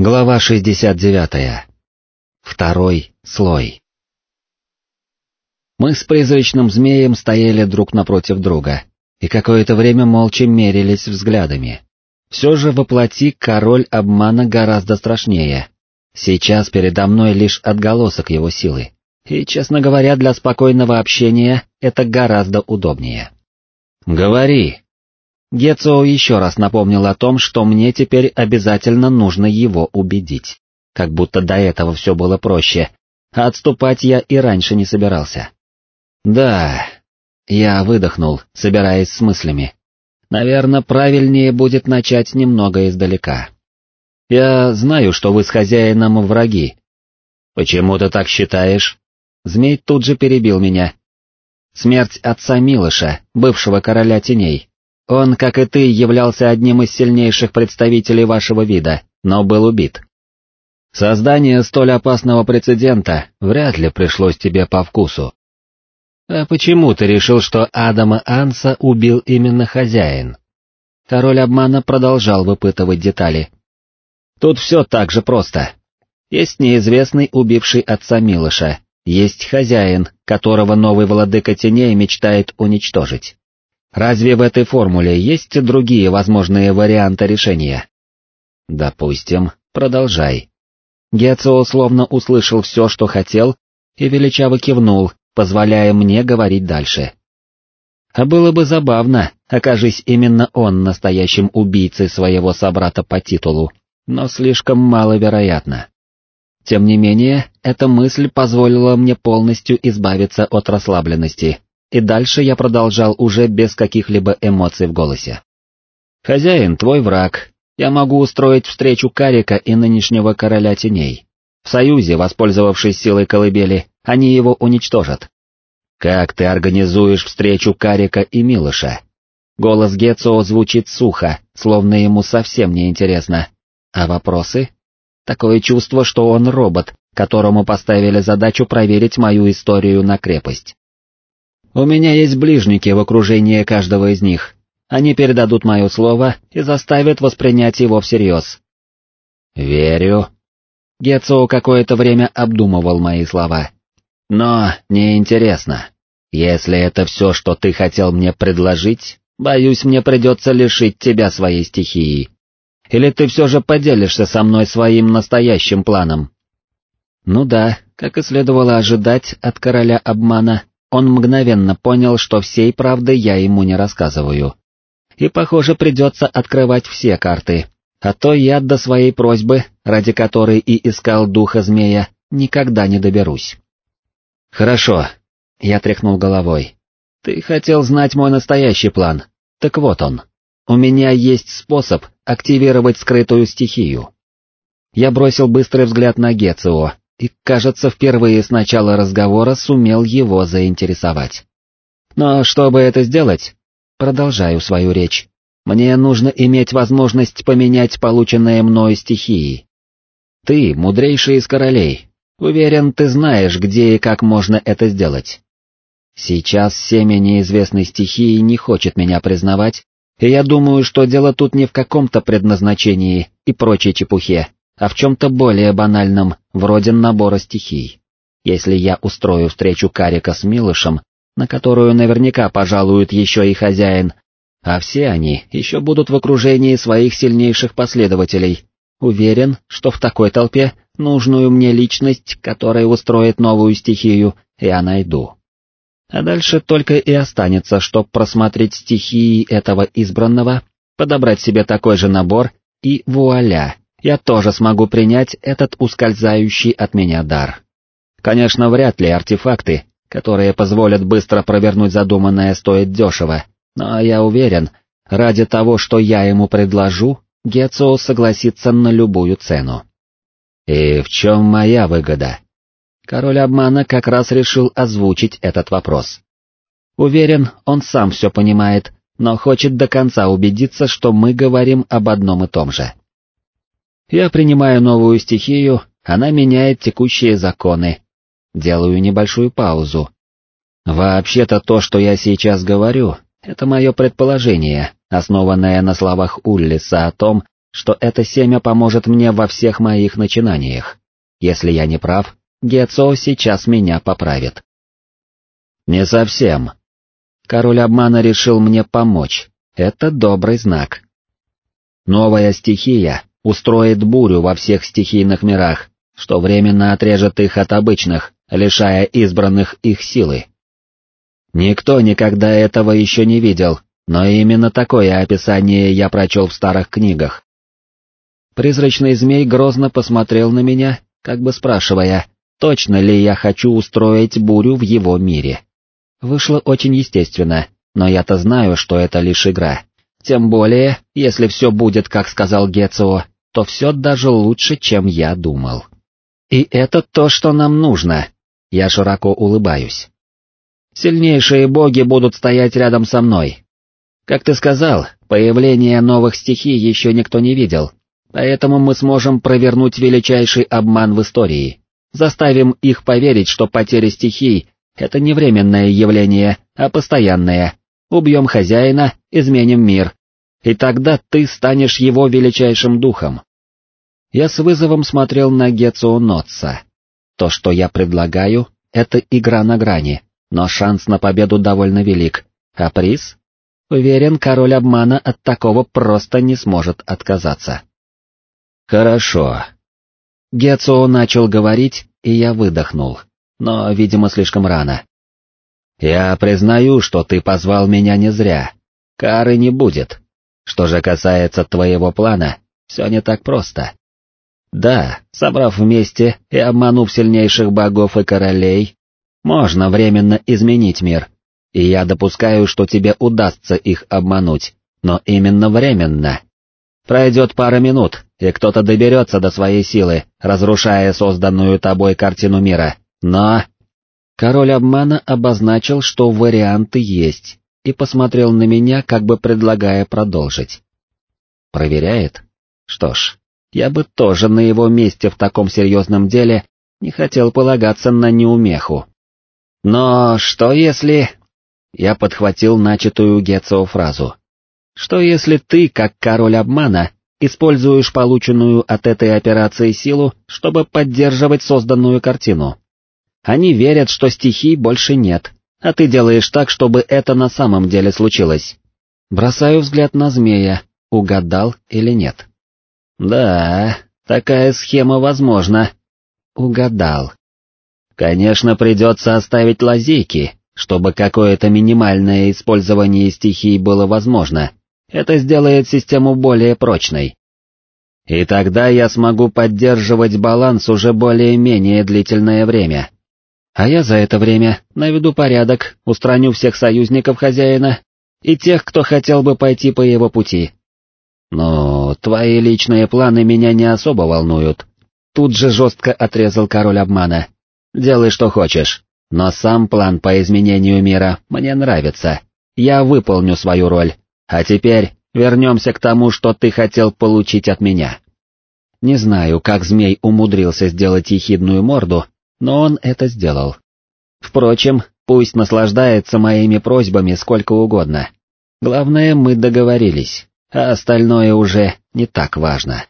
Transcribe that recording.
Глава 69. Второй слой. Мы с призрачным змеем стояли друг напротив друга, и какое-то время молча мерились взглядами. Все же воплоти король обмана гораздо страшнее. Сейчас передо мной лишь отголосок его силы, и, честно говоря, для спокойного общения это гораздо удобнее. «Говори», Гецо еще раз напомнил о том, что мне теперь обязательно нужно его убедить. Как будто до этого все было проще, а отступать я и раньше не собирался. Да, я выдохнул, собираясь с мыслями. Наверное, правильнее будет начать немного издалека. Я знаю, что вы с хозяином враги. Почему ты так считаешь? Змей тут же перебил меня. Смерть отца Милыша, бывшего короля теней, он, как и ты, являлся одним из сильнейших представителей вашего вида, но был убит. Создание столь опасного прецедента вряд ли пришлось тебе по вкусу. А почему ты решил, что Адама Анса убил именно хозяин? Король обмана продолжал выпытывать детали. Тут все так же просто. Есть неизвестный, убивший отца Милыша, есть хозяин, которого новый владыка теней мечтает уничтожить. Разве в этой формуле есть другие возможные варианты решения? Допустим, продолжай. Гецио словно услышал все, что хотел, и величаво кивнул, позволяя мне говорить дальше. А было бы забавно, окажись именно он настоящим убийцей своего собрата по титулу, но слишком маловероятно. Тем не менее, эта мысль позволила мне полностью избавиться от расслабленности, и дальше я продолжал уже без каких-либо эмоций в голосе. «Хозяин, твой враг. Я могу устроить встречу Карика и нынешнего короля теней. В союзе, воспользовавшись силой колыбели, они его уничтожат. Как ты организуешь встречу Карика и Милыша?» Голос Гецо звучит сухо, словно ему совсем не интересно. А вопросы? Такое чувство, что он робот, которому поставили задачу проверить мою историю на крепость. У меня есть ближники в окружении каждого из них. Они передадут мое слово и заставят воспринять его всерьез. Верю. Гецо какое-то время обдумывал мои слова. Но неинтересно. Если это все, что ты хотел мне предложить, боюсь, мне придется лишить тебя своей стихии. Или ты все же поделишься со мной своим настоящим планом? Ну да, как и следовало ожидать от короля обмана, он мгновенно понял, что всей правды я ему не рассказываю. И, похоже, придется открывать все карты, а то я до своей просьбы, ради которой и искал духа змея, никогда не доберусь. «Хорошо», — я тряхнул головой. «Ты хотел знать мой настоящий план. Так вот он. У меня есть способ активировать скрытую стихию». Я бросил быстрый взгляд на Гецио, и, кажется, впервые с начала разговора сумел его заинтересовать. Но чтобы это сделать, продолжаю свою речь, мне нужно иметь возможность поменять полученные мною стихии. Ты, мудрейший из королей, уверен, ты знаешь, где и как можно это сделать. Сейчас семя неизвестной стихии не хочет меня признавать, и я думаю, что дело тут не в каком-то предназначении и прочей чепухе, а в чем-то более банальном, вроде набора стихий. Если я устрою встречу Карика с Милышем, на которую наверняка пожалует еще и хозяин, а все они еще будут в окружении своих сильнейших последователей, уверен, что в такой толпе нужную мне личность, которая устроит новую стихию, я найду. А дальше только и останется, чтоб просмотреть стихии этого избранного, подобрать себе такой же набор и вуаля, я тоже смогу принять этот ускользающий от меня дар. Конечно, вряд ли артефакты, которые позволят быстро провернуть задуманное, стоят дешево, но я уверен, ради того, что я ему предложу, Гецо согласится на любую цену. И в чем моя выгода? Король обмана как раз решил озвучить этот вопрос. Уверен, он сам все понимает, но хочет до конца убедиться, что мы говорим об одном и том же. Я принимаю новую стихию, она меняет текущие законы. Делаю небольшую паузу. Вообще-то то, что я сейчас говорю, это мое предположение, основанное на словах Уллиса о том, что это семя поможет мне во всех моих начинаниях. Если я не прав, Гецо сейчас меня поправит. Не совсем. Король обмана решил мне помочь, это добрый знак. Новая стихия устроит бурю во всех стихийных мирах, что временно отрежет их от обычных, лишая избранных их силы. Никто никогда этого еще не видел, но именно такое описание я прочел в старых книгах. Призрачный змей грозно посмотрел на меня, как бы спрашивая, точно ли я хочу устроить бурю в его мире. Вышло очень естественно, но я-то знаю, что это лишь игра. Тем более, если все будет, как сказал Гецио, то все даже лучше, чем я думал. И это то, что нам нужно. Я широко улыбаюсь. Сильнейшие боги будут стоять рядом со мной. Как ты сказал, появление новых стихий еще никто не видел, поэтому мы сможем провернуть величайший обман в истории. Заставим их поверить, что потеря стихий — это не временное явление, а постоянное. Убьем хозяина, изменим мир. И тогда ты станешь его величайшим духом. Я с вызовом смотрел на Гецио Нотса. То, что я предлагаю, это игра на грани, но шанс на победу довольно велик, а приз? Уверен, король обмана от такого просто не сможет отказаться. Хорошо. Гецио начал говорить, и я выдохнул, но, видимо, слишком рано. Я признаю, что ты позвал меня не зря. Кары не будет. Что же касается твоего плана, все не так просто. Да, собрав вместе и обманув сильнейших богов и королей, можно временно изменить мир, и я допускаю, что тебе удастся их обмануть, но именно временно. Пройдет пара минут, и кто-то доберется до своей силы, разрушая созданную тобой картину мира, но... Король обмана обозначил, что варианты есть, и посмотрел на меня, как бы предлагая продолжить. Проверяет? Что ж, я бы тоже на его месте в таком серьезном деле не хотел полагаться на неумеху. Но что если... Я подхватил начатую Гетцо фразу. Что если ты, как король обмана, используешь полученную от этой операции силу, чтобы поддерживать созданную картину? Они верят, что стихий больше нет, а ты делаешь так, чтобы это на самом деле случилось. Бросаю взгляд на змея, угадал или нет. Да, такая схема возможна. Угадал. Конечно, придется оставить лазейки, чтобы какое-то минимальное использование стихий было возможно. Это сделает систему более прочной. И тогда я смогу поддерживать баланс уже более-менее длительное время. А я за это время наведу порядок, устраню всех союзников хозяина и тех, кто хотел бы пойти по его пути. Но твои личные планы меня не особо волнуют. Тут же жестко отрезал король обмана. Делай, что хочешь, но сам план по изменению мира мне нравится. Я выполню свою роль. А теперь вернемся к тому, что ты хотел получить от меня. Не знаю, как змей умудрился сделать ехидную морду, но он это сделал. Впрочем, пусть наслаждается моими просьбами сколько угодно. Главное, мы договорились а остальное уже не так важно.